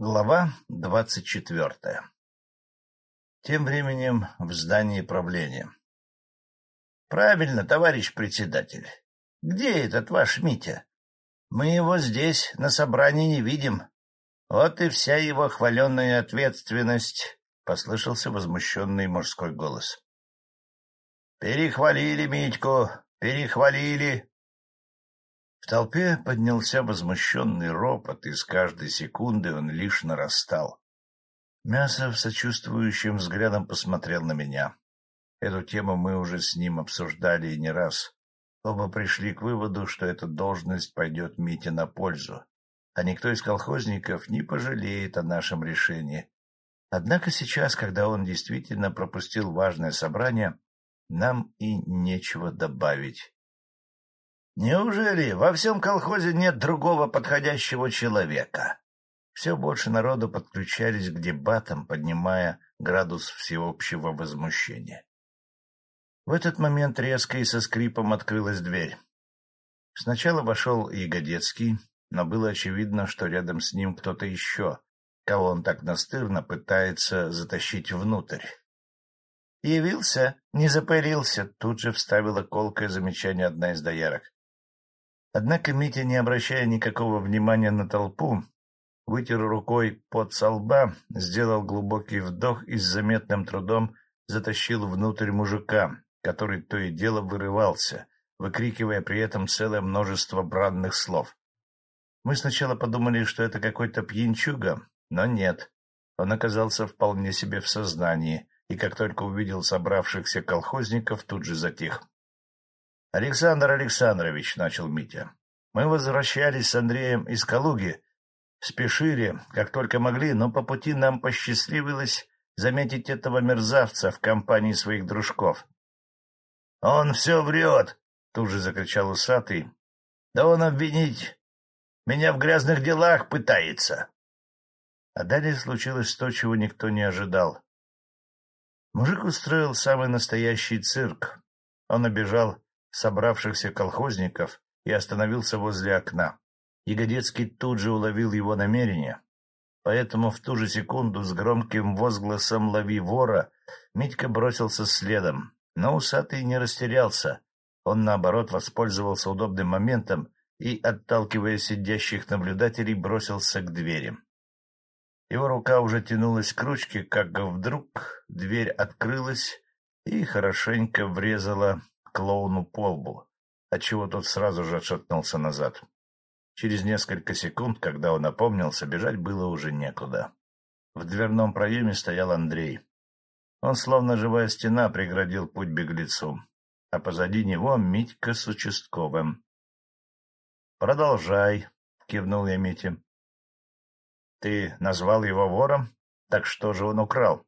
Глава двадцать четвертая Тем временем в здании правления. — Правильно, товарищ председатель. Где этот ваш Митя? Мы его здесь на собрании не видим. Вот и вся его хваленная ответственность, — послышался возмущенный мужской голос. — Перехвалили Митьку, перехвалили, в толпе поднялся возмущенный ропот, и с каждой секунды он лишь нарастал. Мясов сочувствующим взглядом посмотрел на меня. Эту тему мы уже с ним обсуждали и не раз. Оба пришли к выводу, что эта должность пойдет Мите на пользу, а никто из колхозников не пожалеет о нашем решении. Однако сейчас, когда он действительно пропустил важное собрание, нам и нечего добавить. Неужели во всем колхозе нет другого подходящего человека? Все больше народу подключались к дебатам, поднимая градус всеобщего возмущения. В этот момент резко и со скрипом открылась дверь. Сначала вошел Ягодецкий, но было очевидно, что рядом с ним кто-то еще, кого он так настырно пытается затащить внутрь. «Явился, не запылился», — тут же вставила колкое замечание одна из доярок. Однако Митя, не обращая никакого внимания на толпу, вытер рукой под со лба, сделал глубокий вдох и с заметным трудом затащил внутрь мужика, который то и дело вырывался, выкрикивая при этом целое множество бранных слов. Мы сначала подумали, что это какой-то пьянчуга, но нет. Он оказался вполне себе в сознании, и как только увидел собравшихся колхозников, тут же затих. — Александр Александрович, — начал Митя, — мы возвращались с Андреем из Калуги, спешили, как только могли, но по пути нам посчастливилось заметить этого мерзавца в компании своих дружков. — Он все врет! — тут же закричал усатый. — Да он обвинить меня в грязных делах пытается. А далее случилось то, чего никто не ожидал. Мужик устроил самый настоящий цирк. Он обижал собравшихся колхозников и остановился возле окна. Ягодецкий тут же уловил его намерение, поэтому в ту же секунду с громким возгласом «Лови вора!» Митька бросился следом, но усатый не растерялся. Он, наоборот, воспользовался удобным моментом и, отталкивая сидящих наблюдателей, бросился к двери. Его рука уже тянулась к ручке, как вдруг дверь открылась и хорошенько врезала клоуну по лбу, отчего тот сразу же отшатнулся назад. Через несколько секунд, когда он опомнился, бежать было уже некуда. В дверном проеме стоял Андрей. Он, словно живая стена, преградил путь беглецу, а позади него Митька с участковым. — Продолжай, — кивнул я Мите. — Ты назвал его вором? Так что же он украл?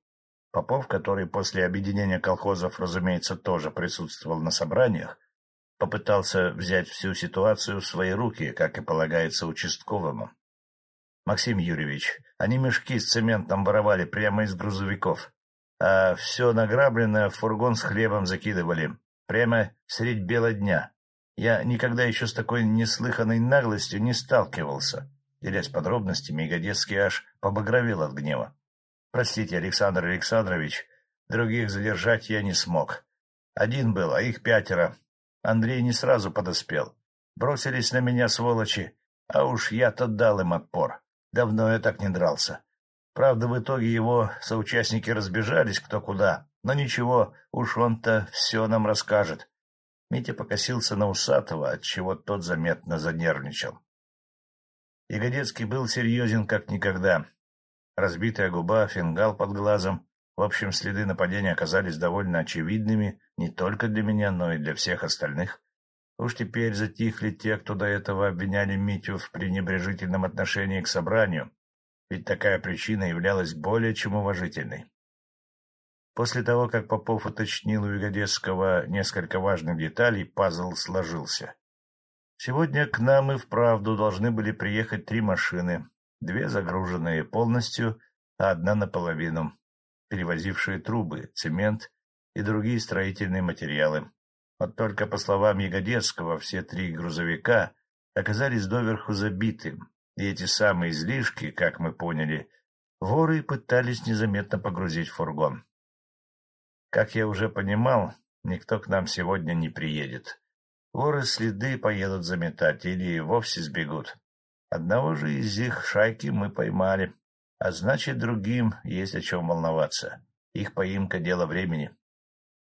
Попов, который после объединения колхозов, разумеется, тоже присутствовал на собраниях, попытался взять всю ситуацию в свои руки, как и полагается участковому. Максим Юрьевич, они мешки с цементом воровали прямо из грузовиков, а все награбленное в фургон с хлебом закидывали, прямо средь бела дня. Я никогда еще с такой неслыханной наглостью не сталкивался. Делясь подробностями, Ягодецкий аж побагровел от гнева. Простите, Александр Александрович, других задержать я не смог. Один был, а их пятеро. Андрей не сразу подоспел. Бросились на меня сволочи, а уж я-то дал им отпор. Давно я так не дрался. Правда, в итоге его соучастники разбежались кто куда, но ничего, уж он-то все нам расскажет. Митя покосился на усатого, отчего тот заметно занервничал. Ягодецкий был серьезен как никогда. Разбитая губа, фингал под глазом. В общем, следы нападения оказались довольно очевидными не только для меня, но и для всех остальных. Уж теперь затихли те, кто до этого обвиняли Митю в пренебрежительном отношении к собранию, ведь такая причина являлась более чем уважительной. После того, как Попов уточнил у Ягодецкого несколько важных деталей, пазл сложился. Сегодня к нам и вправду должны были приехать три машины, две загруженные полностью, а одна наполовину, перевозившие трубы, цемент и другие строительные материалы. Вот только, по словам Ягодецкого, все три грузовика оказались доверху забиты, И эти самые излишки, как мы поняли, воры пытались незаметно погрузить в фургон. Как я уже понимал, никто к нам сегодня не приедет. Воры следы поедут заметать или вовсе сбегут. Одного же из их шайки мы поймали, а значит, другим есть о чем волноваться. Их поимка — дело времени.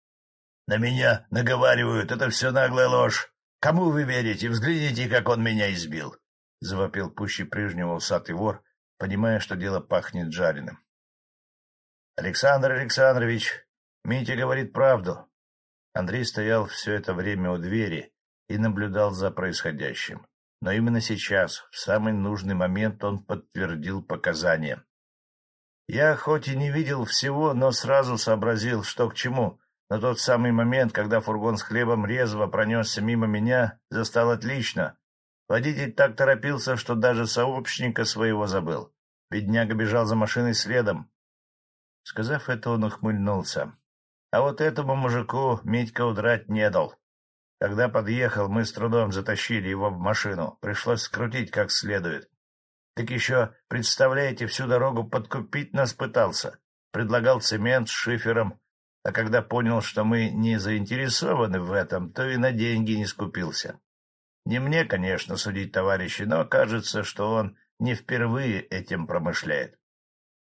— На меня наговаривают, это все наглая ложь. Кому вы верите? Взгляните, как он меня избил! — завопил пуще прежнего усатый вор, понимая, что дело пахнет жареным. — Александр Александрович, Митя говорит правду. Андрей стоял все это время у двери и наблюдал за происходящим. Но именно сейчас, в самый нужный момент, он подтвердил показания. Я хоть и не видел всего, но сразу сообразил, что к чему. На тот самый момент, когда фургон с хлебом резво пронесся мимо меня, застал отлично. Водитель так торопился, что даже сообщника своего забыл. Бедняга бежал за машиной следом. Сказав это, он ухмыльнулся. А вот этому мужику Митька удрать не дал. Когда подъехал, мы с трудом затащили его в машину. Пришлось скрутить как следует. Так еще, представляете, всю дорогу подкупить нас пытался. Предлагал цемент с шифером, а когда понял, что мы не заинтересованы в этом, то и на деньги не скупился. Не мне, конечно, судить товарищи, но кажется, что он не впервые этим промышляет.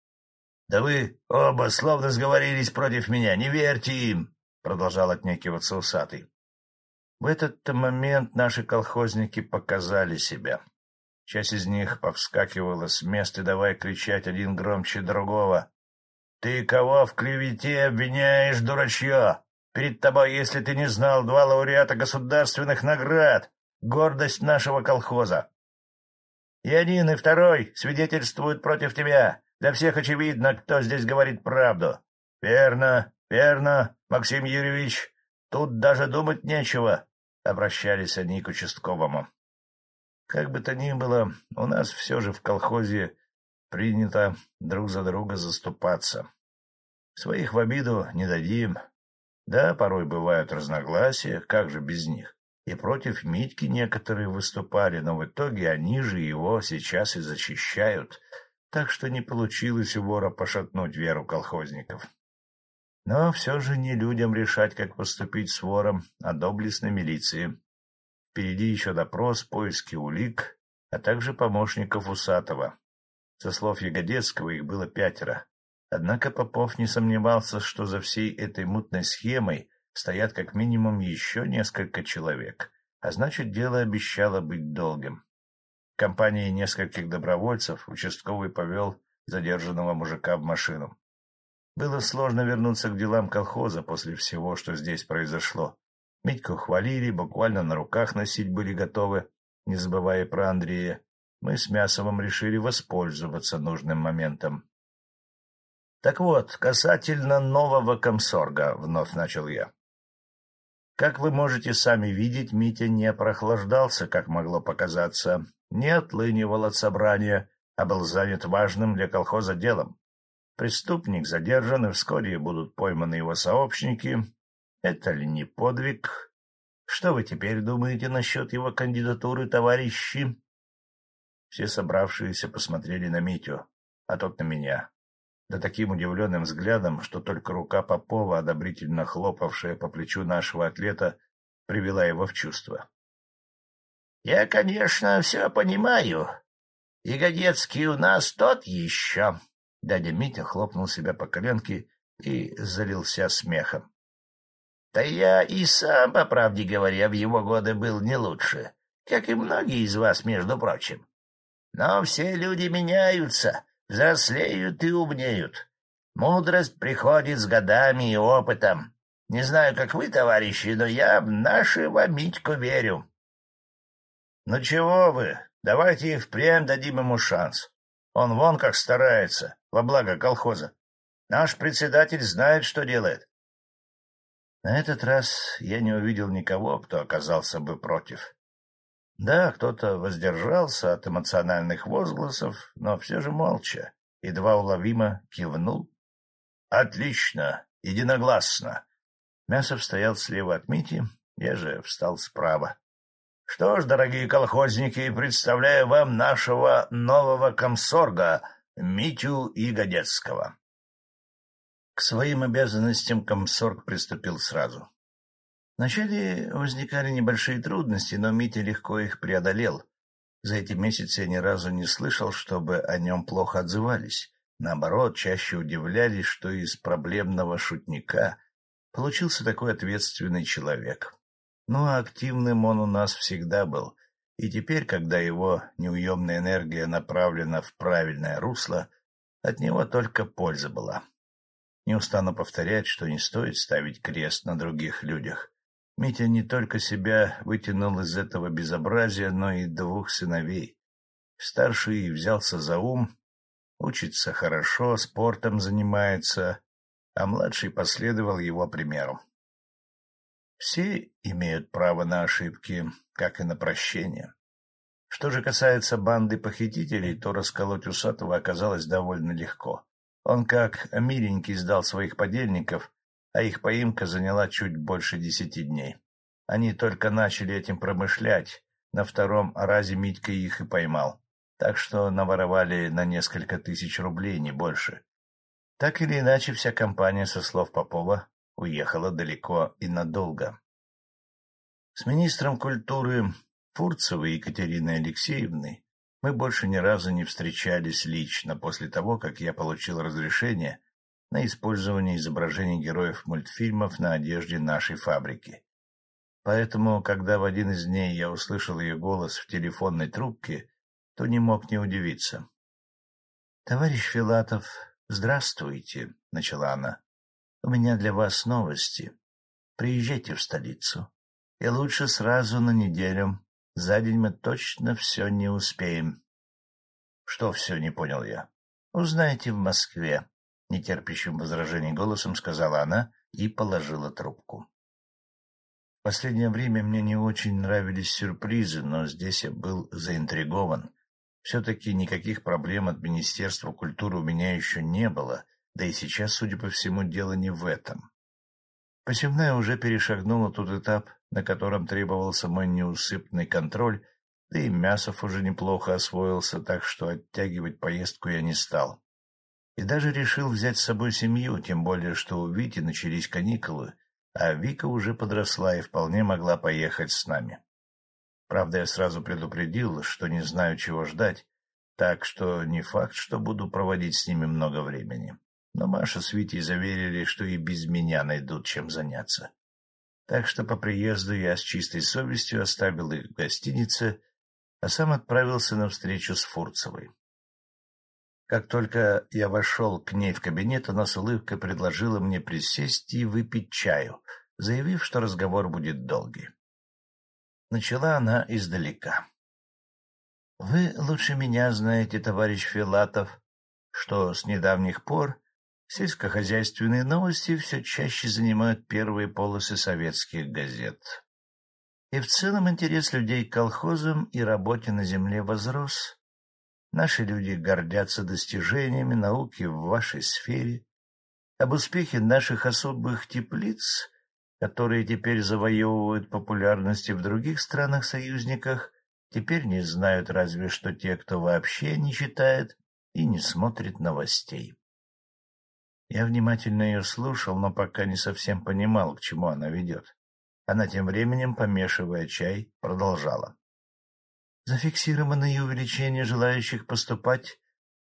— Да вы оба словно сговорились против меня, не верьте им! — продолжал отнекиваться усатый. В этот момент наши колхозники показали себя. Часть из них повскакивала с места, давай кричать один громче другого. — Ты кого в клевете обвиняешь, дурачье? Перед тобой, если ты не знал, два лауреата государственных наград, гордость нашего колхоза. И один, и второй свидетельствуют против тебя. Для всех очевидно, кто здесь говорит правду. — Верно, верно, Максим Юрьевич. Тут даже думать нечего, — обращались они к участковому. Как бы то ни было, у нас все же в колхозе принято друг за друга заступаться. Своих в обиду не дадим. Да, порой бывают разногласия, как же без них. И против Митьки некоторые выступали, но в итоге они же его сейчас и защищают, так что не получилось у вора пошатнуть веру колхозников. Но все же не людям решать, как поступить с вором, а доблестной милиции. Впереди еще допрос, поиски улик, а также помощников Усатого. Со слов Ягодецкого их было пятеро. Однако Попов не сомневался, что за всей этой мутной схемой стоят как минимум еще несколько человек, а значит, дело обещало быть долгим. В компании нескольких добровольцев участковый повел задержанного мужика в машину. Было сложно вернуться к делам колхоза после всего, что здесь произошло. Митьку хвалили, буквально на руках носить были готовы, не забывая про Андрея. Мы с Мясовым решили воспользоваться нужным моментом. — Так вот, касательно нового комсорга, — вновь начал я. Как вы можете сами видеть, Митя не прохлаждался, как могло показаться, не отлынивал от собрания, а был занят важным для колхоза делом. Преступник задержан, и вскоре будут пойманы его сообщники, это ли не подвиг? Что вы теперь думаете насчет его кандидатуры, товарищи? Все собравшиеся посмотрели на Митю, а тот на меня. Да таким удивленным взглядом, что только рука Попова, одобрительно хлопавшая по плечу нашего атлета, привела его в чувство. — Я, конечно, все понимаю. Ягодецкий у нас тот еще. Дядя Митя хлопнул себя по коленке и залился смехом. Да я и сам, по правде говоря, в его годы был не лучше, как и многие из вас, между прочим. Но все люди меняются, взрослеют и умнеют. Мудрость приходит с годами и опытом. Не знаю, как вы, товарищи, но я в нашего Митьку верю. — Ну чего вы, давайте и впрямь дадим ему шанс. Он вон как старается, во благо колхоза. Наш председатель знает, что делает. На этот раз я не увидел никого, кто оказался бы против. Да, кто-то воздержался от эмоциональных возгласов, но все же молча, едва уловимо кивнул. — Отлично, единогласно. Мясов стоял слева от Мити, я же встал справа. Что ж, дорогие колхозники, представляю вам нашего нового комсорга Митю Ягодецкого. К своим обязанностям комсорг приступил сразу. Вначале возникали небольшие трудности, но Митя легко их преодолел. За эти месяцы я ни разу не слышал, чтобы о нем плохо отзывались. Наоборот, чаще удивлялись, что из проблемного шутника получился такой ответственный человек. Ну, а активным он у нас всегда был, и теперь, когда его неуемная энергия направлена в правильное русло, от него только польза была. Не устану повторять, что не стоит ставить крест на других людях. Митя не только себя вытянул из этого безобразия, но и двух сыновей. Старший взялся за ум, учится хорошо, спортом занимается, а младший последовал его примеру. Все имеют право на ошибки, как и на прощение. Что же касается банды похитителей, то расколоть Усатого оказалось довольно легко. Он как миленький сдал своих подельников, а их поимка заняла чуть больше десяти дней. Они только начали этим промышлять, на втором разе Митька их и поймал, так что наворовали на несколько тысяч рублей, не больше. Так или иначе, вся компания, со слов Попова, уехала далеко и надолго. С министром культуры Фурцевой Екатериной Алексеевной мы больше ни разу не встречались лично после того, как я получил разрешение на использование изображений героев мультфильмов на одежде нашей фабрики. Поэтому, когда в один из дней я услышал ее голос в телефонной трубке, то не мог не удивиться. — Товарищ Филатов, здравствуйте, — начала она. У меня для вас новости. Приезжайте в столицу. И лучше сразу на неделю. За день мы точно все не успеем. — Что все, не понял я. — Узнаете в Москве, — нетерпящим возражений голосом сказала она и положила трубку. Последнее время мне не очень нравились сюрпризы, но здесь я был заинтригован. Все-таки никаких проблем от Министерства культуры у меня еще не было — да и сейчас, судя по всему, дело не в этом. Посевная уже перешагнула тот этап, на котором требовался мой неусыпный контроль, да и Мясов уже неплохо освоился, так что оттягивать поездку я не стал. И даже решил взять с собой семью, тем более, что у Вити начались каникулы, а Вика уже подросла и вполне могла поехать с нами. Правда, я сразу предупредил, что не знаю, чего ждать, так что не факт, что буду проводить с ними много времени но Маша с Витей заверили, что и без меня найдут чем заняться. Так что по приезду я с чистой совестью оставил их в гостинице, а сам отправился на встречу с Фурцевой. Как только я вошел к ней в кабинет, она с улыбкой предложила мне присесть и выпить чаю, заявив, что разговор будет долгий. Начала она издалека. — Вы лучше меня знаете, товарищ Филатов, что с недавних пор Сельскохозяйственные новости все чаще занимают первые полосы советских газет. И в целом интерес людей к колхозам и работе на земле возрос. Наши люди гордятся достижениями науки в вашей сфере. Об успехе наших особых теплиц, которые теперь завоевывают популярность в других странах-союзниках, теперь не знают разве что те, кто вообще не читает и не смотрит новостей. Я внимательно ее слушал, но пока не совсем понимал, к чему она ведет. Она тем временем, помешивая чай, продолжала. Зафиксированное увеличение желающих поступать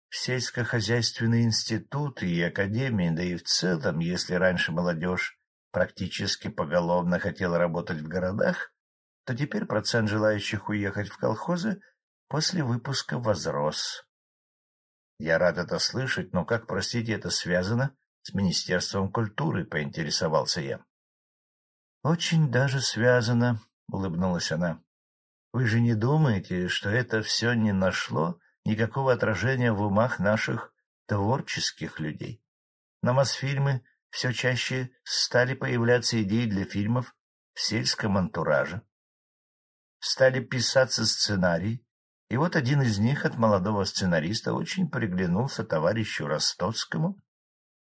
в сельскохозяйственные институты и академии, да и в целом, если раньше молодежь практически поголовно хотела работать в городах, то теперь процент желающих уехать в колхозы после выпуска возрос. Я рад это слышать, но как, простите, это связано с Министерством культуры, — поинтересовался я. — Очень даже связано, — улыбнулась она. — Вы же не думаете, что это все не нашло никакого отражения в умах наших творческих людей? На Мосфильмы все чаще стали появляться идеи для фильмов в сельском антураже. Стали писаться сценарии, и вот один из них от молодого сценариста очень приглянулся товарищу Ростоцкому,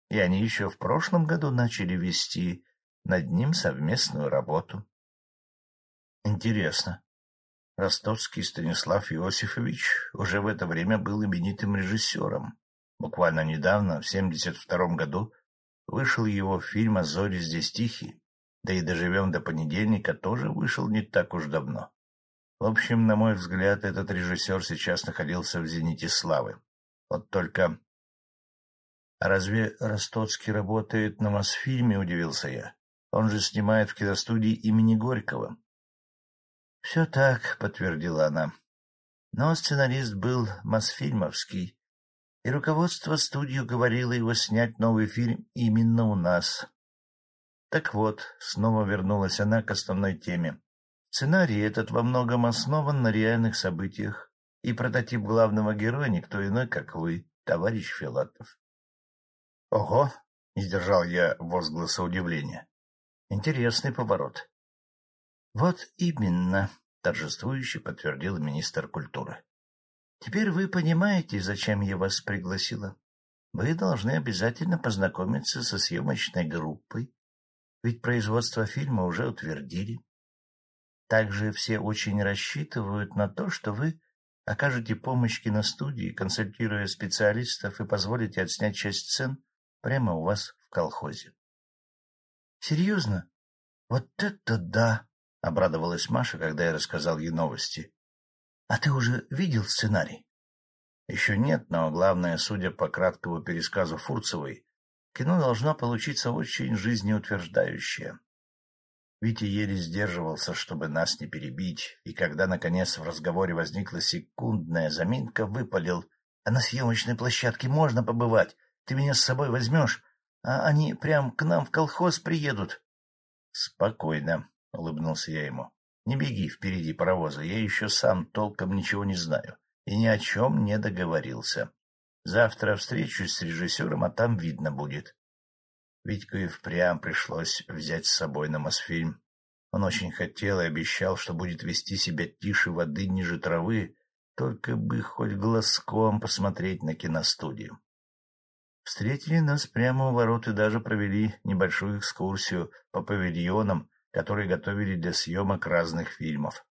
и они еще в прошлом году начали вести над ним совместную работу. Интересно, Ростовский Станислав Иосифович уже в это время был именитым режиссером. Буквально недавно, в 72 году, вышел его фильм «А зори здесь тихие», да и «Доживем до понедельника» тоже вышел не так уж давно. В общем, на мой взгляд, этот режиссер сейчас находился в зените славы. Вот только... — А разве Ростоцкий работает на Мосфильме? — удивился я. — Он же снимает в киностудии имени Горького. — Все так, — подтвердила она. Но сценарист был Мосфильмовский, и руководство студию говорило его снять новый фильм именно у нас. Так вот, снова вернулась она к основной теме. Сценарий этот во многом основан на реальных событиях, и прототип главного героя никто иной, как вы, товарищ Филатов. — Ого! — не сдержал я возгласа удивления. — Интересный поворот. — Вот именно, — торжествующе подтвердил министр культуры. — Теперь вы понимаете, зачем я вас пригласила. Вы должны обязательно познакомиться со съемочной группой, ведь производство фильма уже утвердили. Также все очень рассчитывают на то, что вы окажете помощь киностудии, консультируя специалистов и позволите отснять часть сцен прямо у вас в колхозе. — Серьезно? Вот это да! — обрадовалась Маша, когда я рассказал ей новости. — А ты уже видел сценарий? — Еще нет, но главное, судя по краткому пересказу Фурцевой, кино должно получиться очень жизнеутверждающее. Витя еле сдерживался, чтобы нас не перебить, и когда, наконец, в разговоре возникла секундная заминка, выпалил. — А на съемочной площадке можно побывать? Ты меня с собой возьмешь? А они прям к нам в колхоз приедут. — Спокойно, — улыбнулся я ему. — Не беги впереди паровоза, я еще сам толком ничего не знаю и ни о чем не договорился. Завтра встречусь с режиссером, а там видно будет. Витьку и впрямь пришлось взять с собой на Мосфильм. Он очень хотел и обещал, что будет вести себя тише воды ниже травы, только бы хоть глазком посмотреть на киностудию. Встретили нас прямо у ворот и даже провели небольшую экскурсию по павильонам, которые готовили для съемок разных фильмов.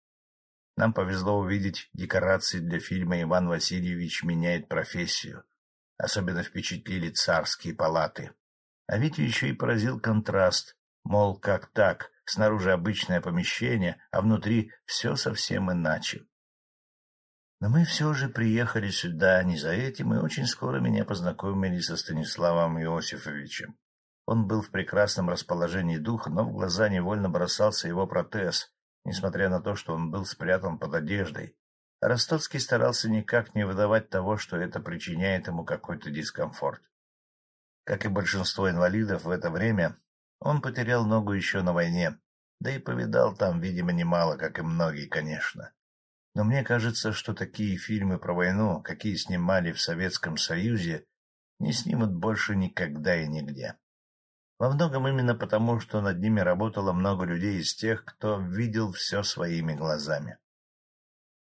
Нам повезло увидеть декорации для фильма «Иван Васильевич меняет профессию». Особенно впечатлили царские палаты. А Витю еще и поразил контраст, мол, как так, снаружи обычное помещение, а внутри все совсем иначе. Но мы все же приехали сюда не за этим, и очень скоро меня познакомили со Станиславом Иосифовичем. Он был в прекрасном расположении духа, но в глаза невольно бросался его протез, несмотря на то, что он был спрятан под одеждой. Ростоцкий старался никак не выдавать того, что это причиняет ему какой-то дискомфорт. Как и большинство инвалидов в это время, он потерял ногу еще на войне, да и повидал там, видимо, немало, как и многие, конечно. Но мне кажется, что такие фильмы про войну, какие снимали в Советском Союзе, не снимут больше никогда и нигде. Во многом именно потому, что над ними работало много людей из тех, кто видел все своими глазами.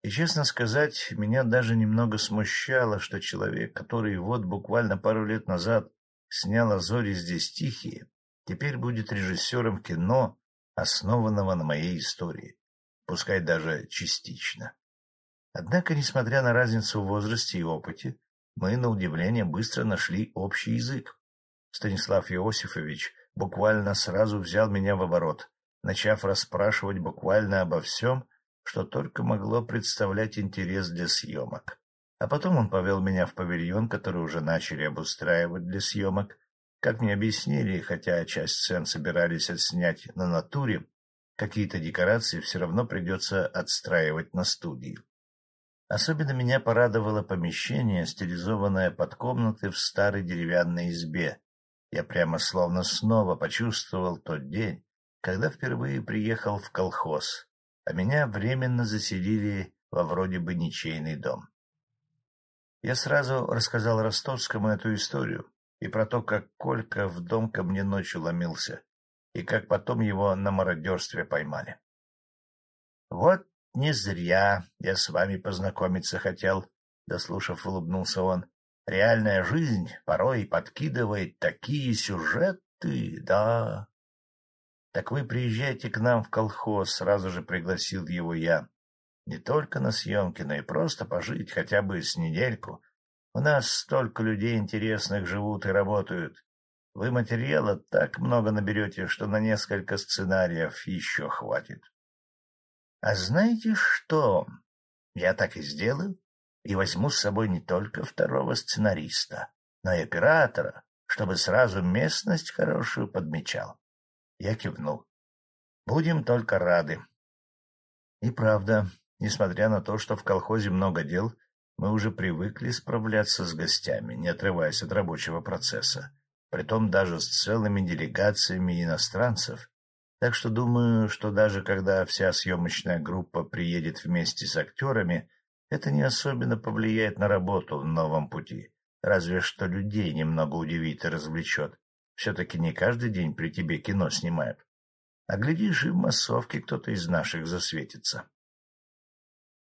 И, честно сказать, меня даже немного смущало, что человек, который вот буквально пару лет назад снял «А зори здесь тихие», теперь будет режиссером кино, основанного на моей истории, пускай даже частично. Однако, несмотря на разницу в возрасте и опыте, мы, на удивление, быстро нашли общий язык. Станислав Иосифович буквально сразу взял меня в оборот, начав расспрашивать буквально обо всем, что только могло представлять интерес для съемок. А потом он повел меня в павильон, который уже начали обустраивать для съемок. Как мне объяснили, хотя часть сцен собирались отснять на натуре, какие-то декорации все равно придется отстраивать на студии. Особенно меня порадовало помещение, стилизованное под комнаты в старой деревянной избе. Я прямо словно снова почувствовал тот день, когда впервые приехал в колхоз, а меня временно заселили во вроде бы ничейный дом. Я сразу рассказал Ростовскому эту историю и про то, как Колька в дом ко мне ночью ломился, и как потом его на мародерстве поймали. — Вот не зря я с вами познакомиться хотел, — дослушав, улыбнулся он. — Реальная жизнь порой подкидывает такие сюжеты, да. — Так вы приезжайте к нам в колхоз, — сразу же пригласил его я. Не только на съемки, но и просто пожить хотя бы с недельку. У нас столько людей интересных живут и работают. Вы материала так много наберете, что на несколько сценариев еще хватит. А знаете что? Я так и сделаю, и возьму с собой не только второго сценариста, но и оператора, чтобы сразу местность хорошую подмечал. Я кивнул. Будем только рады. И правда, Несмотря на то, что в колхозе много дел, мы уже привыкли справляться с гостями, не отрываясь от рабочего процесса, притом даже с целыми делегациями иностранцев. Так что думаю, что даже когда вся съемочная группа приедет вместе с актерами, это не особенно повлияет на работу в новом пути, разве что людей немного удивит и развлечет. Все-таки не каждый день при тебе кино снимают. А глядишь, и в массовке кто-то из наших засветится.